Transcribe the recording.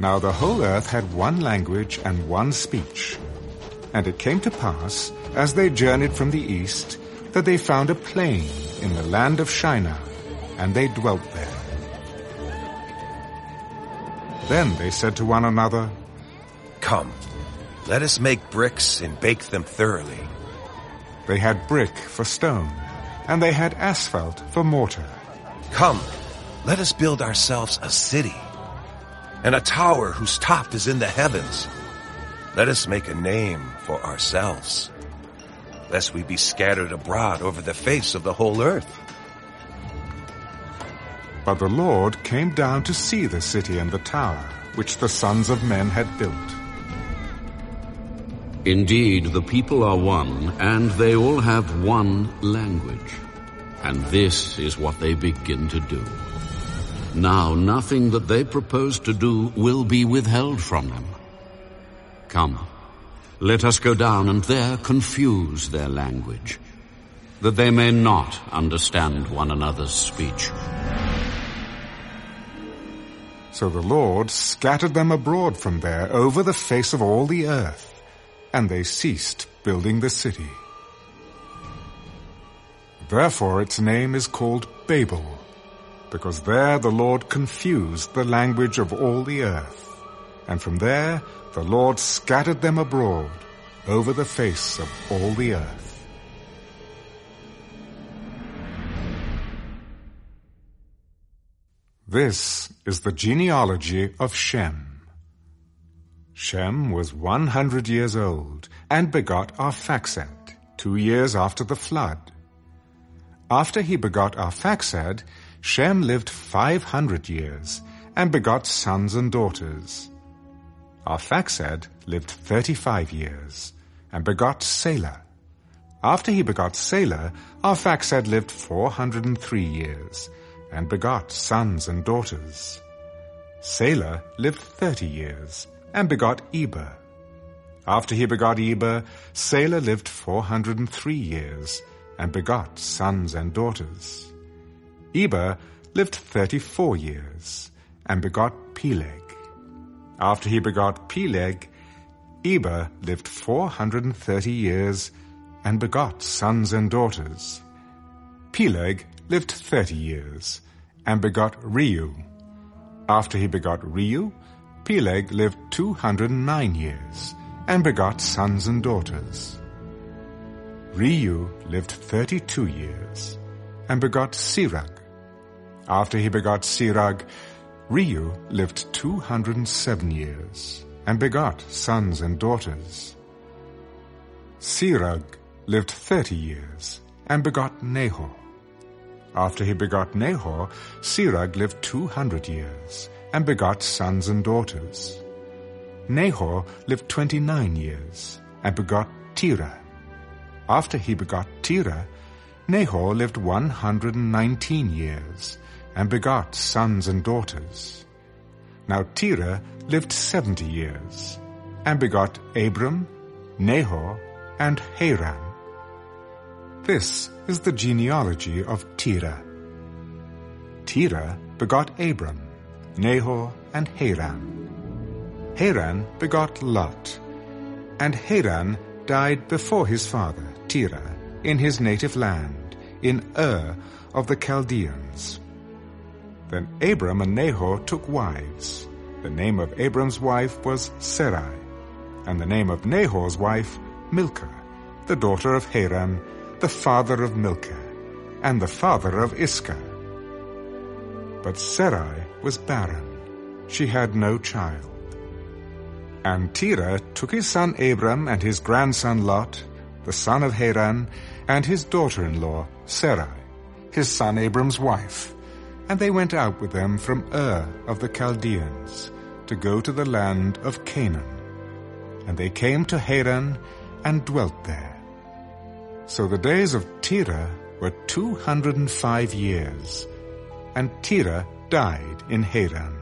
Now the whole earth had one language and one speech. And it came to pass, as they journeyed from the east, that they found a plain in the land of Shinar, and they dwelt there. Then they said to one another, Come, let us make bricks and bake them thoroughly. They had brick for stone, and they had asphalt for mortar. Come, let us build ourselves a city, and a tower whose top is in the heavens. Let us make a name for ourselves, lest we be scattered abroad over the face of the whole earth. But the Lord came down to see the city and the tower, which the sons of men had built. Indeed, the people are one, and they all have one language. And this is what they begin to do. Now nothing that they propose to do will be withheld from them. Come, let us go down and there confuse their language, that they may not understand one another's speech. So the Lord scattered them abroad from there over the face of all the earth, and they ceased building the city. Therefore its name is called Babel, because there the Lord confused the language of all the earth, and from there the Lord scattered them abroad over the face of all the earth. This is the genealogy of Shem. Shem was one hundred years old and begot Arphaxad, two years after the flood. After he begot Arphaxad, Shem lived five hundred years and begot sons and daughters. Arphaxad lived thirty-five years and begot Salah. After he begot Salah, Arphaxad lived four hundred and three years and begot sons and daughters. Salah lived thirty years and begot Eber. After he begot Eber, Salah lived four hundred and three years and begot sons and daughters. Eber lived thirty-four years and begot Peleg. After he begot Peleg, Eber lived four hundred and thirty years and begot sons and daughters. Peleg lived thirty years and begot Reu. After he begot Reu, Peleg lived two hundred and nine years and begot sons and daughters. Reu lived thirty-two years and begot Serug. After he begot Serug, Reu lived two hundred and seven years and begot sons and daughters. Serug lived thirty years and begot Nahor. After he begot Nahor, Serug lived two hundred years and begot sons and daughters. Nahor lived twenty-nine years and begot Terah. After he begot Terah, Nahor lived one hundred and nineteen years and begot sons and daughters. Now Terah lived seventy years and begot Abram, Nahor, and Haran. This is the genealogy of Terah. Terah begot Abram, Nahor, and Haran. Haran begot Lot, and Haran died before his father, Terah, in his native land, in Ur of the Chaldeans. Then Abram and Nahor took wives. The name of Abram's wife was Sarai, and the name of Nahor's wife Milcah, the daughter of Haran, the father of Milcah, and the father of Iscah. But Sarai was barren. She had no child. And Terah took his son Abram and his grandson Lot, the son of Haran, and his daughter-in-law, Sarai, his son Abram's wife, and they went out with them from Ur of the Chaldeans to go to the land of Canaan. And they came to Haran and dwelt there. So the days of Terah were two hundred and five years, and Terah died in Haran.